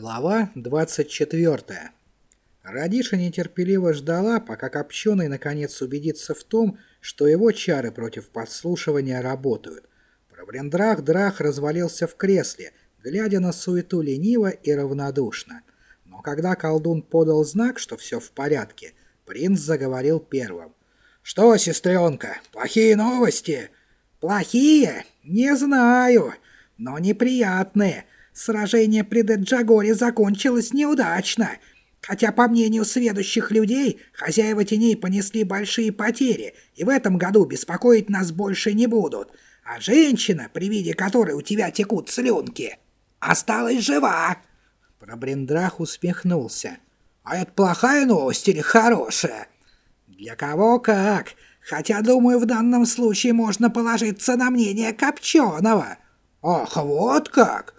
Глава 24. Радиша нетерпеливо ждала, пока Копченый наконец убедится в том, что его чары против подслушивания работают. Пробрендрах Драх развалился в кресле, глядя на суету лениво и равнодушно. Но когда колдун подал знак, что все в порядке, принц заговорил первым. «Что, сестренка, плохие новости?» «Плохие? Не знаю, но неприятные». Сражение при Деджагоре закончилось неудачно. Хотя, по мнению сведущих людей, хозяева теней понесли большие потери, и в этом году беспокоить нас больше не будут. А женщина, при виде которой у тебя текут слюнки, осталась жива. Пробрендрах усмехнулся. А это плохая новость или хорошая? Для кого как. Хотя, думаю, в данном случае можно положиться на мнение Копченого. Ах, вот как!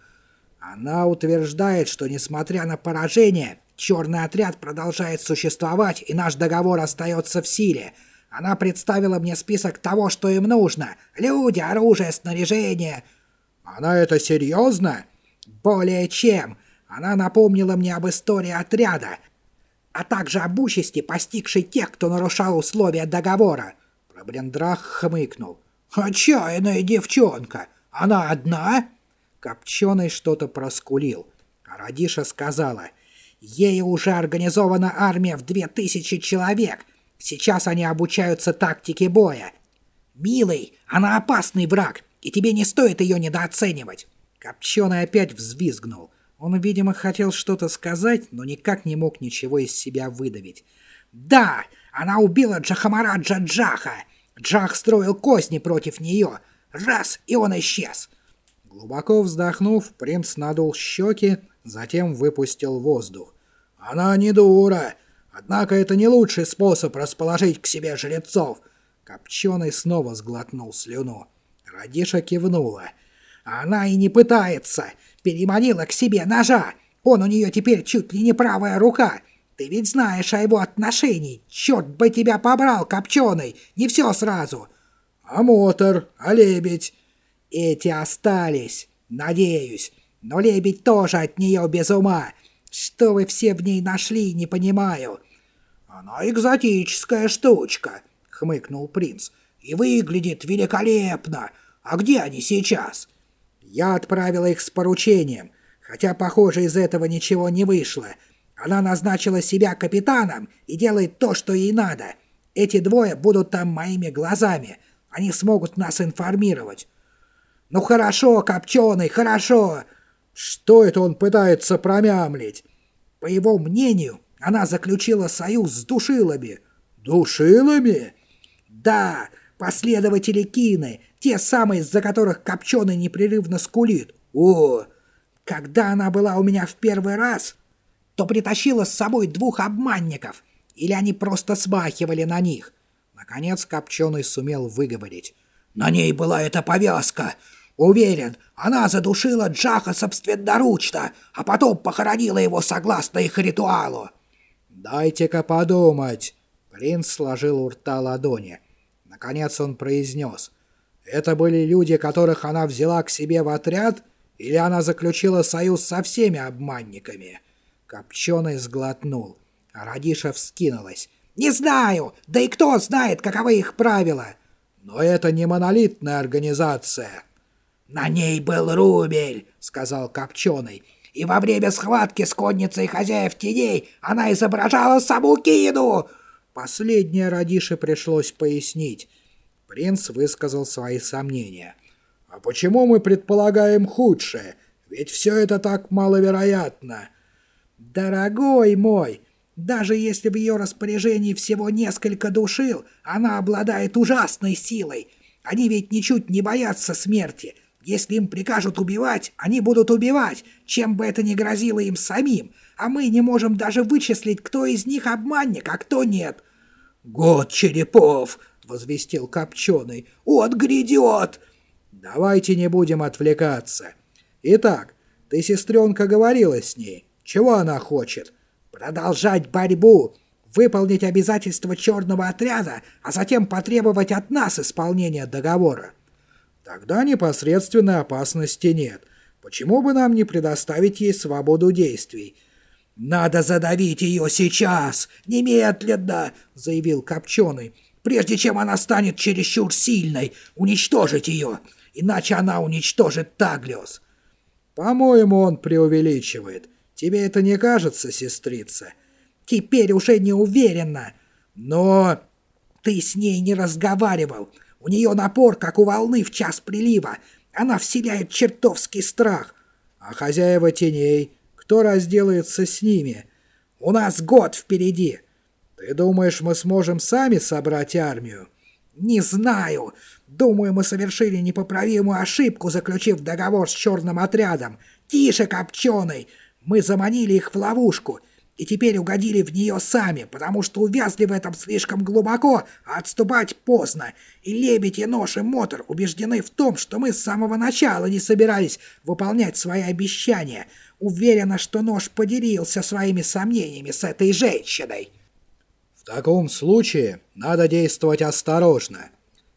Она утверждает, что несмотря на поражение, черный отряд продолжает существовать и наш договор остается в силе. Она представила мне список того, что им нужно. Люди, оружие, снаряжение. Она это серьезно? Более чем. Она напомнила мне об истории отряда, а также об участи, постигшей тех, кто нарушал условия договора. Пробрендрах хмыкнул. «Отчаянная девчонка! Она одна?» Копченый что-то проскулил. Радиша сказала, «Ей уже организована армия в две тысячи человек. Сейчас они обучаются тактике боя. Милый, она опасный враг, и тебе не стоит ее недооценивать». Копченый опять взвизгнул. Он, видимо, хотел что-то сказать, но никак не мог ничего из себя выдавить. «Да, она убила Джахамараджа Джаха. Джах строил козни против нее. Раз, и он исчез. Глубоко вздохнув, принц надул щеки, затем выпустил воздух. «Она не дура! Однако это не лучший способ расположить к себе жрецов!» Копченый снова сглотнул слюну. Радиша кивнула. «Она и не пытается! Переманила к себе ножа! Он у нее теперь чуть ли не правая рука! Ты ведь знаешь о его отношении! Черт бы тебя побрал, Копченый! Не все сразу!» «А мотор? А лебедь?» Эти остались, надеюсь, но лебедь тоже от нее без ума. Что вы все в ней нашли, не понимаю. Она экзотическая штучка, хмыкнул принц, и выглядит великолепно. А где они сейчас? Я отправила их с поручением, хотя, похоже, из этого ничего не вышло. Она назначила себя капитаном и делает то, что ей надо. Эти двое будут там моими глазами. Они смогут нас информировать. «Ну хорошо, Копченый, хорошо!» Что это он пытается промямлить? По его мнению, она заключила союз с душилами. Душилами? Да, последователи Кины, те самые, из-за которых Копченый непрерывно скулит. О, когда она была у меня в первый раз, то притащила с собой двух обманников, или они просто смахивали на них. Наконец Копченый сумел выговорить. На ней была эта повязка. Уверен, она задушила Джаха собственноручно, а потом похоронила его согласно их ритуалу. «Дайте-ка подумать!» Принц сложил у рта ладони. Наконец он произнес. «Это были люди, которых она взяла к себе в отряд, или она заключила союз со всеми обманниками?» Копченый сглотнул. Радиша вскинулась. «Не знаю! Да и кто знает, каковы их правила!» «Но это не монолитная организация!» «На ней был рубель», — сказал Копченый. «И во время схватки с конницей хозяев теней она изображала саму Кину!» Последнее Радише пришлось пояснить. Принц высказал свои сомнения. «А почему мы предполагаем худшее? Ведь все это так маловероятно». «Дорогой мой, даже если в ее распоряжении всего несколько душил, она обладает ужасной силой. Они ведь ничуть не боятся смерти. Если им прикажут убивать, они будут убивать, чем бы это ни грозило им самим, а мы не можем даже вычислить, кто из них обманник, а кто нет». «Год черепов!» — возвестил Копченый. «Вот грядет!» «Давайте не будем отвлекаться. Итак, ты, сестренка, говорила с ней. Чего она хочет?» «Продолжать борьбу, выполнить обязательства черного отряда, а затем потребовать от нас исполнения договора». Тогда непосредственной опасности нет. Почему бы нам не предоставить ей свободу действий? «Надо задавить ее сейчас! Немедленно!» — заявил Копченый. «Прежде чем она станет чересчур сильной, уничтожить ее, иначе она уничтожит Таглиос». «По-моему, он преувеличивает. Тебе это не кажется, сестрица?» «Теперь уже не уверена. Но ты с ней не разговаривал. У нее напор, как у волны в час прилива. Она вселяет чертовский страх. А хозяева теней, кто разделается с ними? У нас год впереди. Ты думаешь, мы сможем сами собрать армию? Не знаю. Думаю, мы совершили непоправимую ошибку, заключив договор с черным отрядом. Тише, копченый! Мы заманили их в ловушку и теперь угодили в нее сами, потому что увязли в этом слишком глубоко, а отступать поздно. И Лебедь, и Нож, и Мотор убеждены в том, что мы с самого начала не собирались выполнять свои обещания. Уверена, что Нож поделился своими сомнениями с этой женщиной. В таком случае надо действовать осторожно.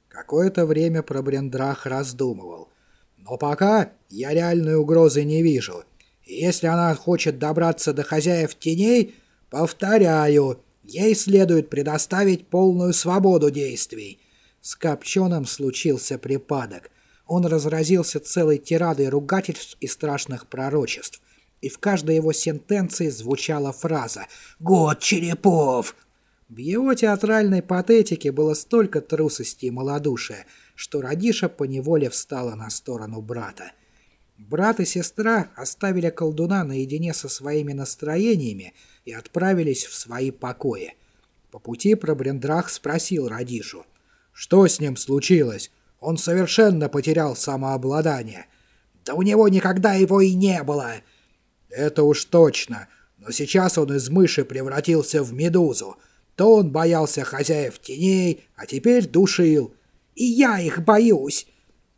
Какое-то время Пробрендрах раздумывал. Но пока я реальной угрозы не вижу. Если она хочет добраться до хозяев теней, повторяю, ей следует предоставить полную свободу действий. С Копченым случился припадок. Он разразился целой тирадой ругательств и страшных пророчеств. И в каждой его сентенции звучала фраза «Год черепов!». В его театральной патетике было столько трусости и малодушия, что Радиша поневоле встала на сторону брата. Брат и сестра оставили колдуна наедине со своими настроениями и отправились в свои покои. По пути Пробрендрах спросил Радишу. «Что с ним случилось? Он совершенно потерял самообладание». «Да у него никогда его и не было!» «Это уж точно, но сейчас он из мыши превратился в медузу. То он боялся хозяев теней, а теперь душил. И я их боюсь!»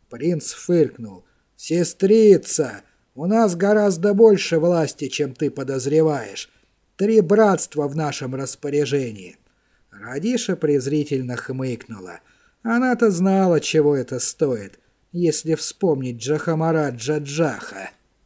Принц фыркнул. «Сестрица, у нас гораздо больше власти, чем ты подозреваешь. Три братства в нашем распоряжении». Радиша презрительно хмыкнула. Она-то знала, чего это стоит, если вспомнить Джахамара Джаджаха.